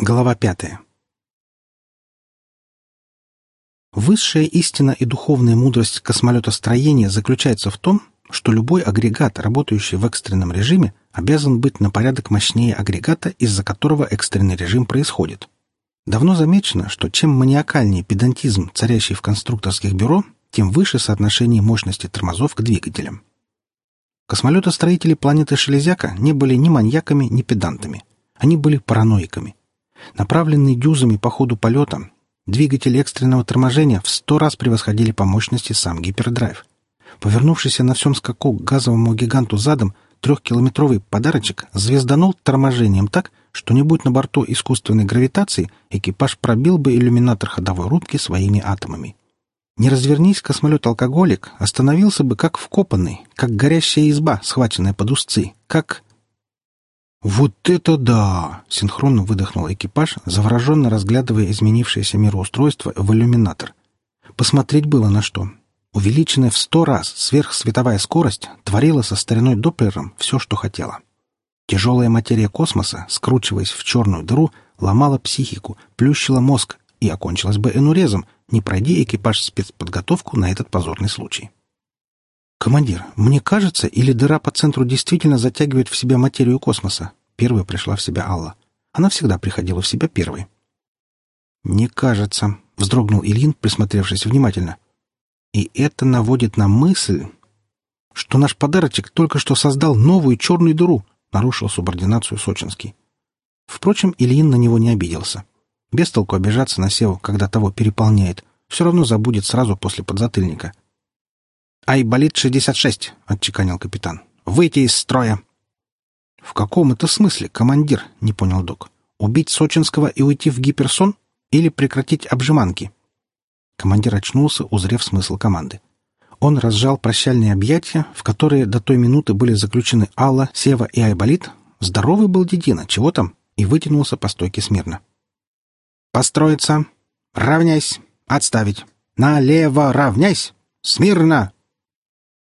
Глава пятая. Высшая истина и духовная мудрость космолетостроения заключается в том, что любой агрегат, работающий в экстренном режиме, обязан быть на порядок мощнее агрегата, из-за которого экстренный режим происходит. Давно замечено, что чем маниакальнее педантизм, царящий в конструкторских бюро, тем выше соотношение мощности тормозов к двигателям. Космолетостроители планеты Шелезяка не были ни маньяками, ни педантами. Они были параноиками. Направленные дюзами по ходу полета, двигатели экстренного торможения в сто раз превосходили по мощности сам гипердрайв. Повернувшийся на всем скаку к газовому гиганту задом, трехкилометровый подарочек звезданул торможением так, что не будь на борту искусственной гравитации, экипаж пробил бы иллюминатор ходовой рубки своими атомами. Не развернись космолет-алкоголик, остановился бы как вкопанный, как горящая изба, схваченная под узцы, как... «Вот это да!» — синхронно выдохнул экипаж, завороженно разглядывая изменившееся мироустройство в иллюминатор. Посмотреть было на что. Увеличенная в сто раз сверхсветовая скорость творила со стариной Доплером все, что хотела. Тяжелая материя космоса, скручиваясь в черную дыру, ломала психику, плющила мозг и окончилась бы энурезом, не пройди экипаж спецподготовку на этот позорный случай. «Командир, мне кажется, или дыра по центру действительно затягивает в себя материю космоса?» Первая пришла в себя Алла. Она всегда приходила в себя первой. «Не кажется», — вздрогнул Ильин, присмотревшись внимательно. «И это наводит на мысль, что наш подарочек только что создал новую черную дыру», — нарушил субординацию Сочинский. Впрочем, Ильин на него не обиделся. Без толку обижаться на Севу, когда того переполняет. Все равно забудет сразу после подзатыльника. «Айболит 66», — отчеканил капитан. «Выйти из строя!» «В каком это смысле, командир?» — не понял док. «Убить Сочинского и уйти в гиперсон? Или прекратить обжиманки?» Командир очнулся, узрев смысл команды. Он разжал прощальные объятия, в которые до той минуты были заключены Алла, Сева и Айболит. Здоровый был Дедина, чего там? И вытянулся по стойке смирно. «Построиться! Равняйсь! Отставить! Налево равняйсь! Смирно!»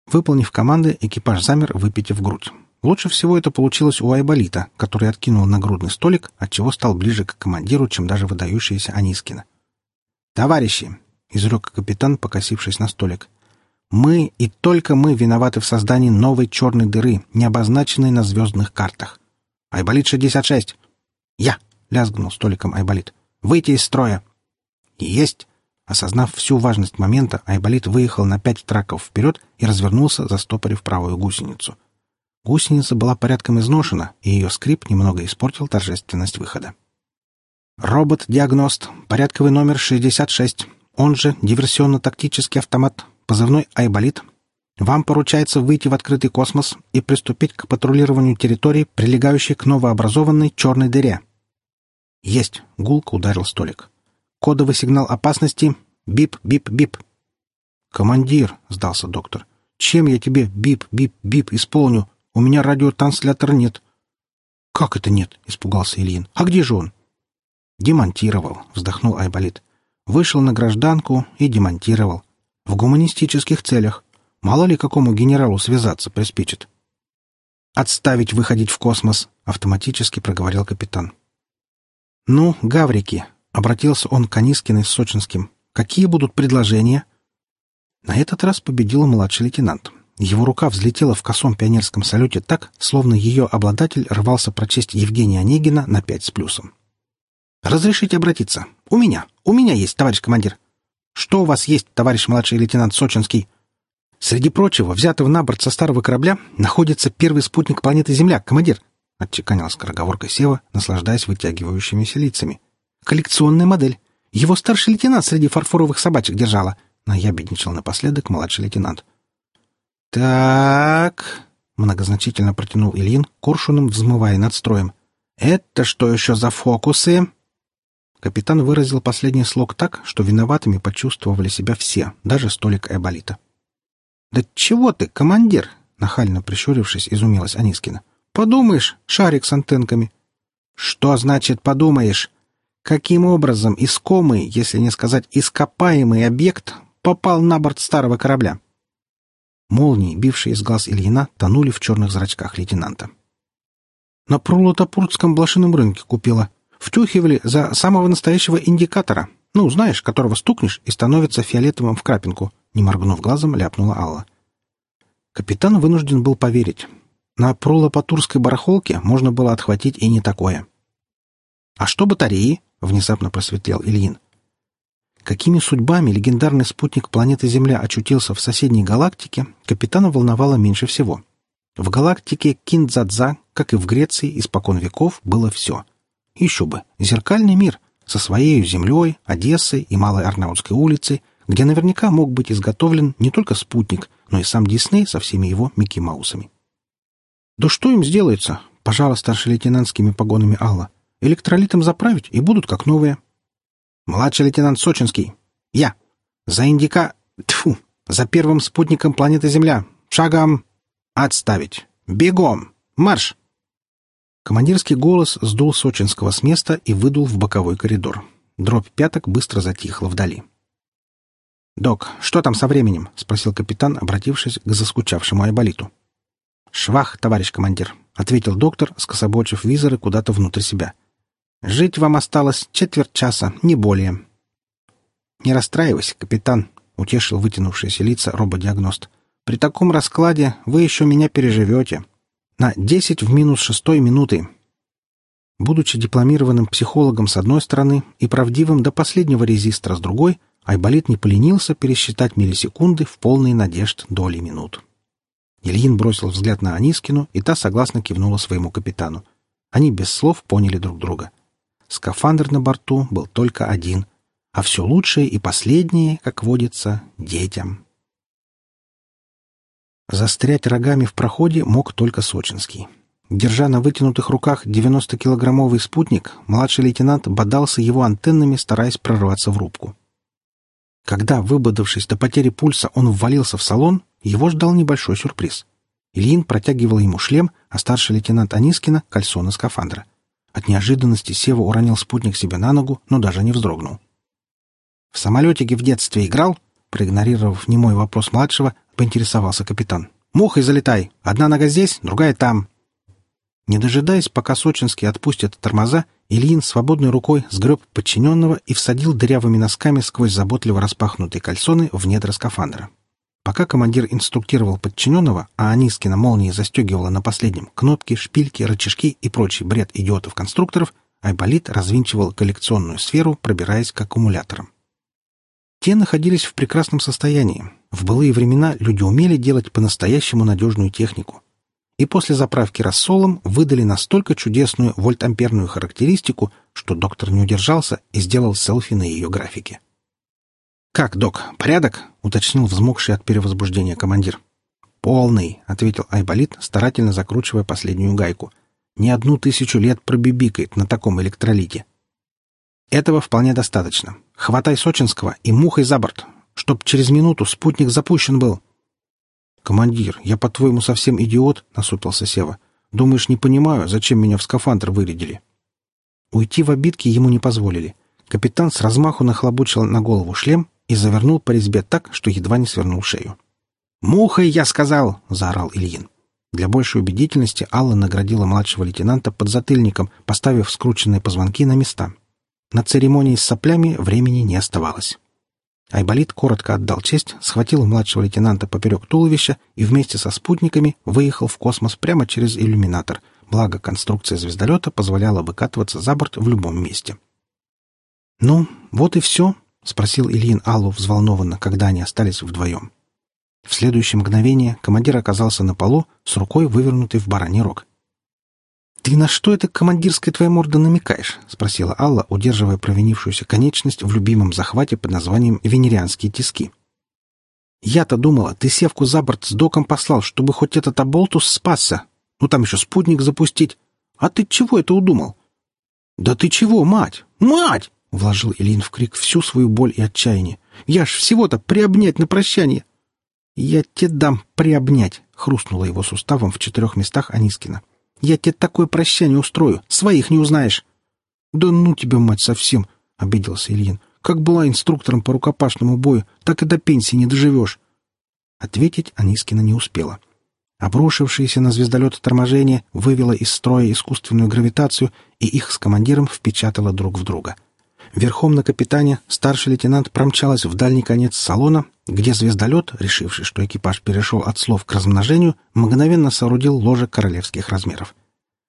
Выполнив команды, экипаж замер, выпитив грудь. Лучше всего это получилось у Айболита, который откинул нагрудный столик, отчего стал ближе к командиру, чем даже выдающийся Анискина. «Товарищи!» — изрек капитан, покосившись на столик. «Мы и только мы виноваты в создании новой черной дыры, не обозначенной на звездных картах. Айболит 66!» «Я!» — лязгнул столиком Айболит. «Выйти из строя!» «Есть!» Осознав всю важность момента, Айболит выехал на пять траков вперед и развернулся, застопорив правую гусеницу. Гусеница была порядком изношена, и ее скрип немного испортил торжественность выхода. «Робот-диагност, порядковый номер 66, он же диверсионно-тактический автомат, позывной «Айболит». Вам поручается выйти в открытый космос и приступить к патрулированию территории, прилегающей к новообразованной черной дыре». «Есть!» — гулко ударил столик. Кодовый сигнал опасности. Бип-бип-бип. «Командир», — сдался доктор, — «чем я тебе бип-бип-бип исполню? У меня радиотранслятора нет». «Как это нет?» — испугался Ильин. «А где же он?» «Демонтировал», — вздохнул Айболит. «Вышел на гражданку и демонтировал. В гуманистических целях. Мало ли какому генералу связаться приспичит». «Отставить выходить в космос», — автоматически проговорил капитан. «Ну, гаврики, Обратился он к Анискиной с Сочинским. «Какие будут предложения?» На этот раз победил младший лейтенант. Его рука взлетела в косом пионерском салюте так, словно ее обладатель рвался прочесть Евгения Онегина на пять с плюсом. «Разрешите обратиться? У меня. У меня есть, товарищ командир». «Что у вас есть, товарищ младший лейтенант Сочинский?» «Среди прочего, взятого на борт со старого корабля, находится первый спутник планеты Земля, командир», — отчеканил скороговоркой Сева, наслаждаясь вытягивающимися лицами. Коллекционная модель. Его старший лейтенант среди фарфоровых собачек держала. Наябедничал напоследок младший лейтенант. «Так...» — многозначительно протянул Ильин, коршуном взмывая над строем. «Это что еще за фокусы?» Капитан выразил последний слог так, что виноватыми почувствовали себя все, даже столик Эболита. «Да чего ты, командир?» — нахально прищурившись, изумилась Анискина. «Подумаешь, шарик с антенками». «Что значит «подумаешь»? Каким образом искомый, если не сказать ископаемый объект, попал на борт старого корабля? Молнии, бившие из глаз Ильина, тонули в черных зрачках лейтенанта. «На Прулотопуртском блошином рынке купила. Втюхивали за самого настоящего индикатора. Ну, знаешь, которого стукнешь и становится фиолетовым в крапинку. Не моргнув глазом, ляпнула Алла. Капитан вынужден был поверить. На пролопатурской барахолке можно было отхватить и не такое. «А что батареи?» — внезапно просветлел Ильин. Какими судьбами легендарный спутник планеты Земля очутился в соседней галактике, капитана волновало меньше всего. В галактике Киндзадза, как и в Греции, испокон веков было все. Еще бы, зеркальный мир со своей землей, Одессой и Малой Арнаутской улицей, где наверняка мог быть изготовлен не только спутник, но и сам Дисней со всеми его Микки Маусами. «Да что им сделается?» — пожала старшелейтенантскими погонами Алла. «Электролитом заправить, и будут как новые». «Младший лейтенант Сочинский. Я. За индика... Тьфу! За первым спутником планеты Земля. Шагом... Отставить. Бегом! Марш!» Командирский голос сдул Сочинского с места и выдул в боковой коридор. Дробь пяток быстро затихла вдали. «Док, что там со временем?» — спросил капитан, обратившись к заскучавшему Айболиту. «Швах, товарищ командир», — ответил доктор, скособочив визоры куда-то внутрь себя. «Жить вам осталось четверть часа, не более». «Не расстраивайся, капитан», — утешил вытянувшиеся лица рободиагност. «При таком раскладе вы еще меня переживете. На десять в минус шестой минуты». Будучи дипломированным психологом с одной стороны и правдивым до последнего резистора с другой, Айболит не поленился пересчитать миллисекунды в полной надежд доли минут. Ильин бросил взгляд на Анискину, и та согласно кивнула своему капитану. Они без слов поняли друг друга. Скафандр на борту был только один, а все лучшее и последнее, как водится, детям. Застрять рогами в проходе мог только Сочинский. Держа на вытянутых руках 90-килограммовый спутник, младший лейтенант бодался его антеннами, стараясь прорваться в рубку. Когда, выбодавшись до потери пульса, он ввалился в салон, его ждал небольшой сюрприз. Ильин протягивал ему шлем, а старший лейтенант Анискина — кальсоны скафандра. От неожиданности Сева уронил спутник себе на ногу, но даже не вздрогнул. «В самолетике в детстве играл?» Проигнорировав немой вопрос младшего, поинтересовался капитан. «Мухой залетай! Одна нога здесь, другая там!» Не дожидаясь, пока сочинские отпустят тормоза, Ильин свободной рукой сгреб подчиненного и всадил дырявыми носками сквозь заботливо распахнутые кальсоны в недра скафандра. Пока командир инструктировал подчиненного, а Анискина молнией застегивала на последнем кнопки, шпильки, рычажки и прочий бред идиотов-конструкторов, Айболит развинчивал коллекционную сферу, пробираясь к аккумуляторам. Те находились в прекрасном состоянии. В былые времена люди умели делать по-настоящему надежную технику. И после заправки рассолом выдали настолько чудесную вольтамперную характеристику, что доктор не удержался и сделал селфи на ее графике. «Как, док, порядок?» — уточнил взмокший от перевозбуждения командир. «Полный», — ответил Айболит, старательно закручивая последнюю гайку. «Не одну тысячу лет пробибикает на таком электролите». «Этого вполне достаточно. Хватай Сочинского и мухой за борт, чтоб через минуту спутник запущен был». «Командир, я, по-твоему, совсем идиот?» — насупился Сева. «Думаешь, не понимаю, зачем меня в скафандр вырядили?» Уйти в обидки ему не позволили. Капитан с размаху нахлобучил на голову шлем и завернул по резьбе так, что едва не свернул шею. «Мухой, я сказал!» — заорал Ильин. Для большей убедительности Алла наградила младшего лейтенанта подзатыльником, поставив скрученные позвонки на места. На церемонии с соплями времени не оставалось. Айболит коротко отдал честь, схватил младшего лейтенанта поперек туловища и вместе со спутниками выехал в космос прямо через иллюминатор, благо конструкция звездолета позволяла выкатываться за борт в любом месте. «Ну, вот и все», — спросил Ильин Аллу взволнованно, когда они остались вдвоем. В следующее мгновение командир оказался на полу с рукой, вывернутой в бараний рог. «Ты на что это командирская твоя морда намекаешь?» — спросила Алла, удерживая провинившуюся конечность в любимом захвате под названием «Венерианские тиски». «Я-то думала, ты севку за борт с доком послал, чтобы хоть этот оболтус спасся. Ну там еще спутник запустить. А ты чего это удумал?» «Да ты чего, мать? Мать!» Вложил Ильин в крик всю свою боль и отчаяние. «Я ж всего-то приобнять на прощание!» «Я тебе дам приобнять!» — хрустнула его суставом в четырех местах Анискина. «Я тебе такое прощание устрою, своих не узнаешь!» «Да ну тебя, мать, совсем!» — обиделся Ильин. «Как была инструктором по рукопашному бою, так и до пенсии не доживешь!» Ответить Анискина не успела. Обрушившееся на звездолет торможение вывело из строя искусственную гравитацию, и их с командиром впечатало друг в друга. Верхом на капитане старший лейтенант промчалась в дальний конец салона, где звездолет, решивший, что экипаж перешел от слов к размножению, мгновенно соорудил ложе королевских размеров.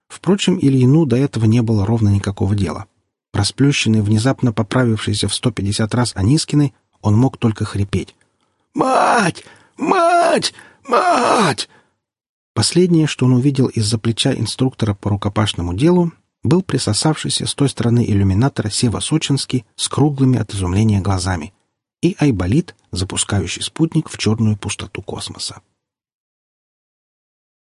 Впрочем, Ильину до этого не было ровно никакого дела. Расплющенный, внезапно поправившийся в 150 раз Анискиной, он мог только хрипеть. «Мать! Мать! Мать!» Последнее, что он увидел из-за плеча инструктора по рукопашному делу, был присосавшийся с той стороны иллюминатора Сева Сочинский с круглыми от изумления глазами и Айболит, запускающий спутник в черную пустоту космоса.